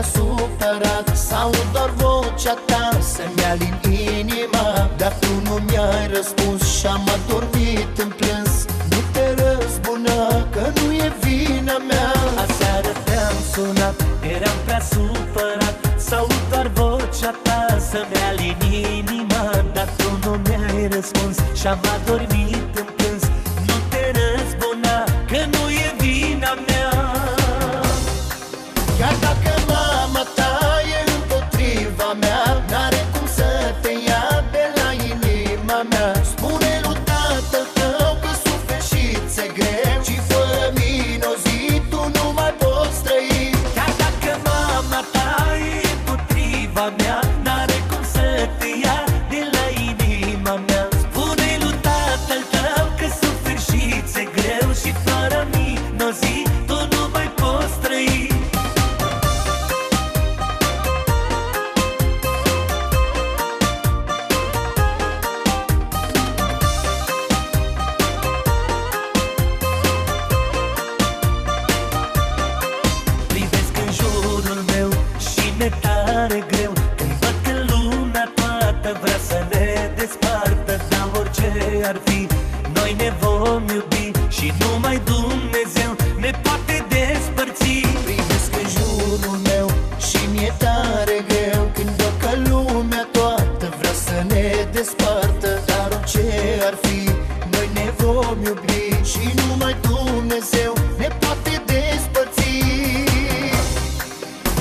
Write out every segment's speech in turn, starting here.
prea supărat Sau doar vocea ta să-mi alin inima Dar tu nu mi-ai răspuns și-am adormit în plâns Nu te răzbuna că nu e vina mea Aseară te-am sunat, eram prea supărat Sau doar vocea ta să-mi alin inima Dar tu nu mi-ai răspuns și-am adormit inima mea. Spune lui tatăl tău că suferi și ți-e greu Și fără mine o zi tu nu mai poți trăi. Chiar dacă mama ta e împotriva mea N-are cum să te ia de la inima mea. Spune lui tatăl tău că suferi și ți-e greu Și fără mine o zi vom iubi Și numai Dumnezeu ne poate despărți.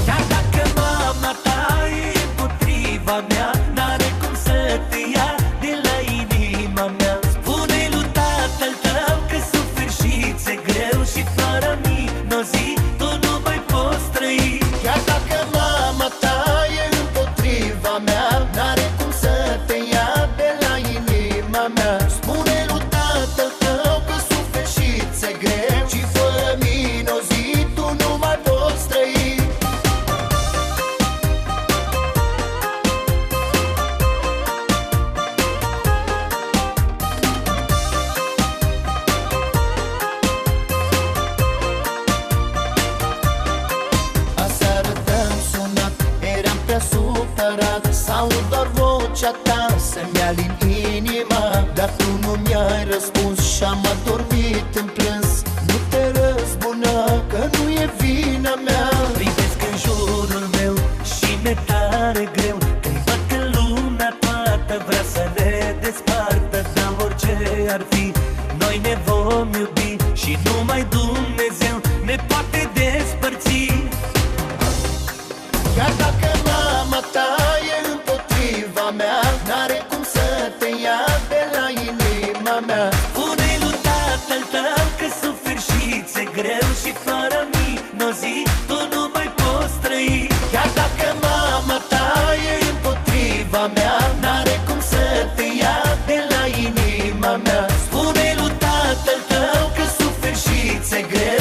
Chiar dacă mama ta e împotriva mea N-are cum să te ia de la inima mea. Spune lui tatăl tău că suferi și ți-e greu Și fără mine o zi tu nu mai poți trăi. Chiar dacă mama ta e împotriva mea N-are cum să te ia de la inima mea. Spune lui tatăl tău că suferi și ți-e greu Și fără mine o zi tu nu mai poți trăi. Aseară te-am sunat, eram prea supărat Sau doar vocea ta să-mi alin inima Dar tu nu mi-ai răspuns și-am adormit în plâns Nu te răzbuna că nu e vina mea. Privesc în jurul meu și mi-e tare greu. Când văd că lumea toată vrea să ne despartă Dar orice ar fi, noi ne vom iubi Și numai Dumnezeu și fără mină zi Tu nu mai poți trăi. Chiar dacă mama ta e împotriva mea N-are cum să te ia de la inima mea. Spune lui tatăl tău că suferi și ți greu.